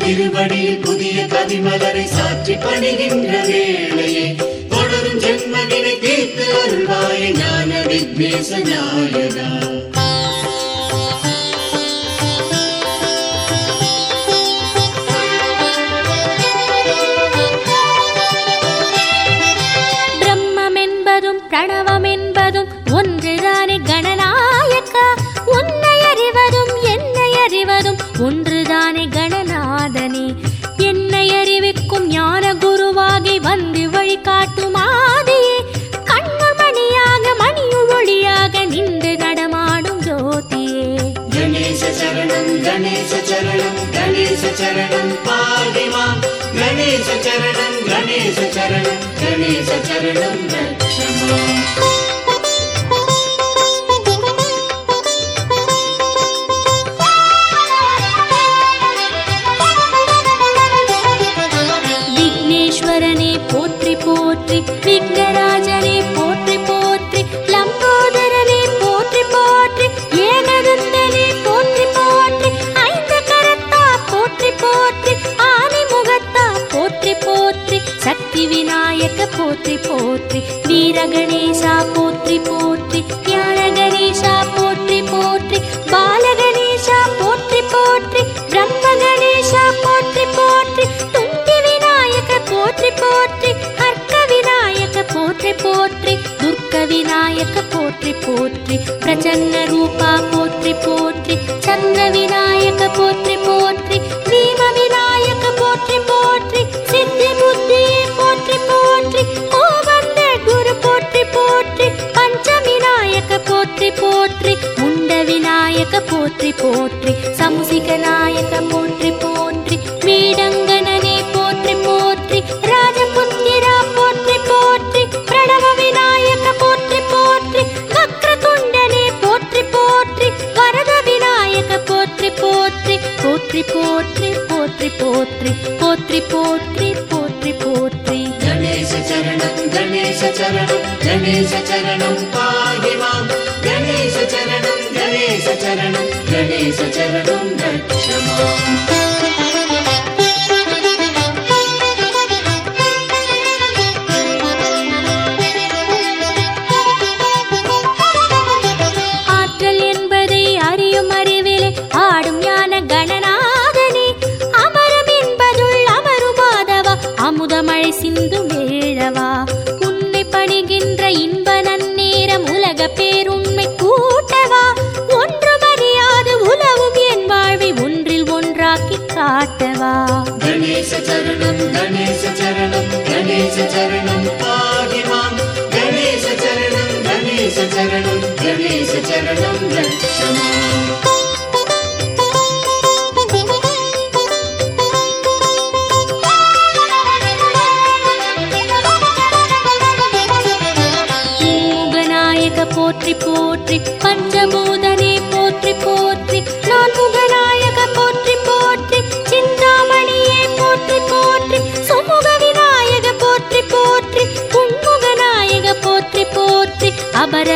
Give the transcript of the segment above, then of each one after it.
திருவடியில் புதிய கவிமலரை சாற்றி பணிகின்ற வேளையே தொடரும் ஜென்மதினை தீர்த்து அருள்வாய ஞான விக்னேச நாயகா பிரணவம் என்பதும் ஒன்றுதானே கணநாயக்கா? உன்னை அறிவதும் என்னை அறிவதும் ஒன்றுதானே கணநாதனே. என்னை அறிவிக்கும் ஞான குருவாகி வந்து வழிகாட்டும் ஆதியே கண்ணுள் மணியாக மணியுள் ஒளியாக நின்று நடமாடும் ஜோதியே. கணேச சரணம் கணேச சரணம் கணேச சரணம் பாடிமா கணேச சரணம் கணேச சரணம் கணேச சரணம் ரட்சமாம் சக்தி விநாயக போற்றி போற்றி வீர கணேசா போற்றி போற்றி ஞான கணேசா போற்றி போற்றி பால கணேசா போற்றி போற்றி பிரம்ம கணேசா போற்றி போற்றி துண்டி விநாயக போற்றி போற்றி அர்க்க விநாயக போற்றி போற்றி துர்க்க விநாயக போற்றி போற்றி பிரச்சன்ன ரூபா போற்றி போற்றி சந்திர விநாயக போற்றி போற்றி போற்றி விநாயக போற்றி போற்றி முண்ட விநாயக போற்றி போற்றி சமுசிக நாயக போற்றி போற்றி வீடங்கணனே போற்றி போற்றி ராஜபுத்திரா போற்றி போற்றி பிரணவ விநாயக போற்றி போற்றி வக்ரதுண்டனே போற்றி போற்றி வரத விநாயக போற்றி போற்றி போற்றி போற்றி போற்றி போற்றி போற்றி போற்றி போற்றி போற்றி चरणं गणेशचरणं गणेशचरणं पादिवान् गणेशचरणं गणेशचरणं गणेशचरणं दक्षमा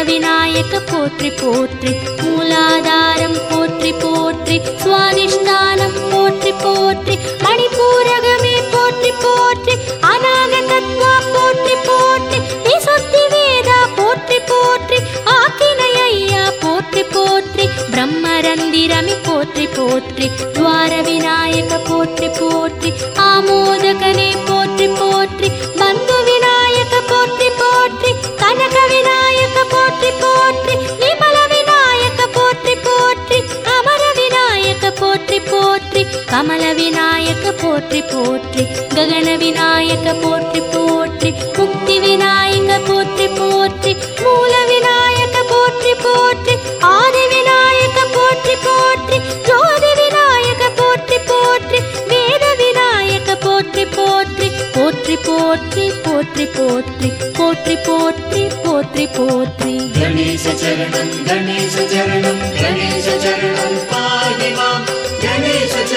விநாயக போற்றி போற்றி. மூலாதாரம் போற்றி போற்றி. சுவாதிஷ்டானம் போற்றி போற்றி. மணிப்பூரகமே போற்றி போற்றி. அநாகதத்வா போற்றி போற்றி. விசுத்தி வேதா போற்றி போற்றி. ஆக்கினையா போற்றி போற்றி. பிரம்மரந்திரமி போற்றி போற்றி. துவார கமல விநாயக போற்றி போற்றி ககன விநாயக போற்றி போற்றி முக்தி விநாயக போற்றி போற்றி மூல விநாயக போற்றி போற்றி ஆதி விநாயக போற்றி போற்றி ஜோதி விநாயக போற்றி போற்றி வேத விநாயக போற்றி போற்றி போற்றி போற்றி போற்றி போற்றி போற்றி போற்றி போற்றி போற்றி கணேச சரணம் கணேச சரணம் கணேச சரணம் பா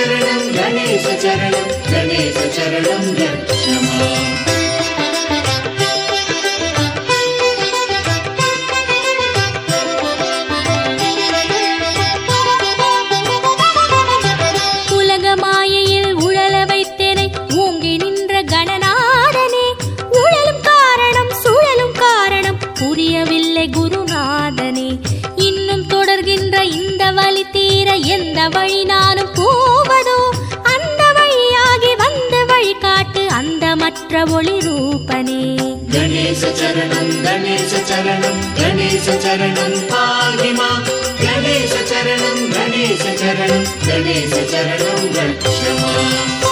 चरणं गणेशचरणं गणेशचरणं रक्ष வழி बलिरूपे गणेश चरणं गणेश चरणं गणेश चरणं पाहिमा गणेश चरणं गणेश चरणं गणेश चरणं रक्षमा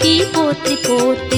tripô, tripô, tripô.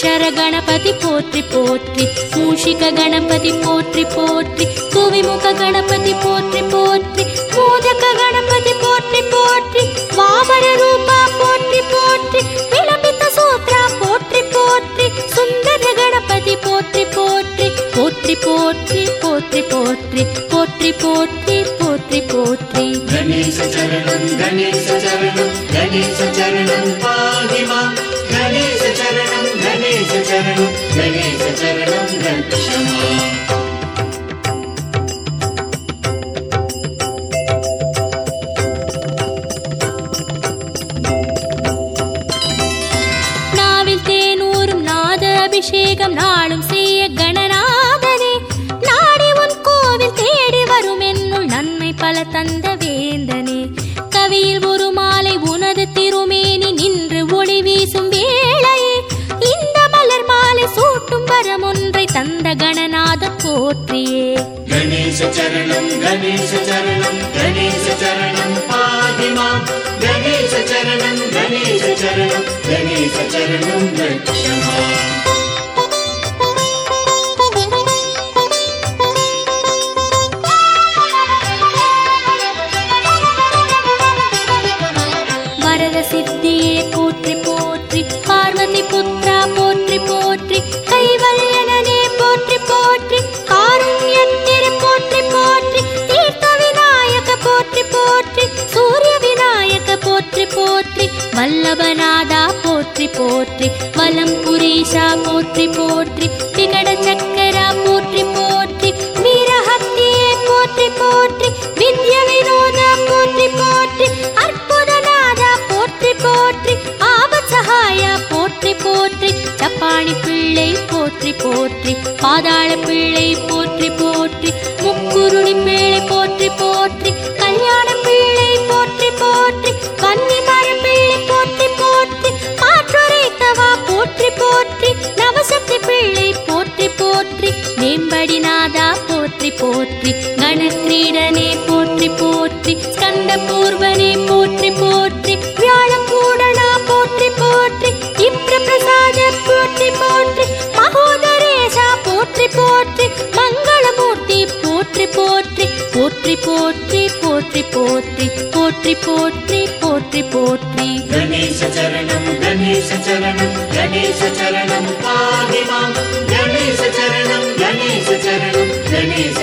அக்ஷர கணபதி போற்றி போற்றி. மூஷிக கணபதி போற்றி போற்றி. குவிமுக கணபதி போற்றி போற்றி. மோதக கணபதி போற்றி போற்றி. வாமர ரூபா போற்றி போற்றி. விளம்பித்த சூத்ரா போற்றி போற்றி. சுந்தர கணபதி போற்றி போற்றி. போற்றி போற்றி போற்றி போற்றி. போற்றி போற்றி போற்றி போற்றி. கணேச சரணம் கணேச சரணம் கணேச சரணம் பாதிமா नाविल् ते नूरं नादर अभिषेकं नाम गणेशचरणं गणेशचरणं गणेशचरणं पाहिमा गणेशचरणं गणेशचरणम् வல்லபநாதா போற்றி போற்றி. வலம் புரீஷா போற்றி போற்றி. விகட சக்கரா போற்றி போற்றி. வீரஹத்தியே போற்றி போற்றி. வித்ய வினோதா போற்றி போற்றி. அற்புதநாதா போற்றி போற்றி. ஆபத் சகாயா போற்றி போற்றி. சப்பாணி பிள்ளை போற்றி போற்றி. பாதாள பிள்ளை போற்றி போற்றி. போற்றி போற்றி போற்றி போற்றி போற்றி போற்றி போற்றி. கணேச சரணம் கணேச சரணம் கணேச சரணம் பாதிமாம் கணேச சரணம் கணேச சரணம் கணேச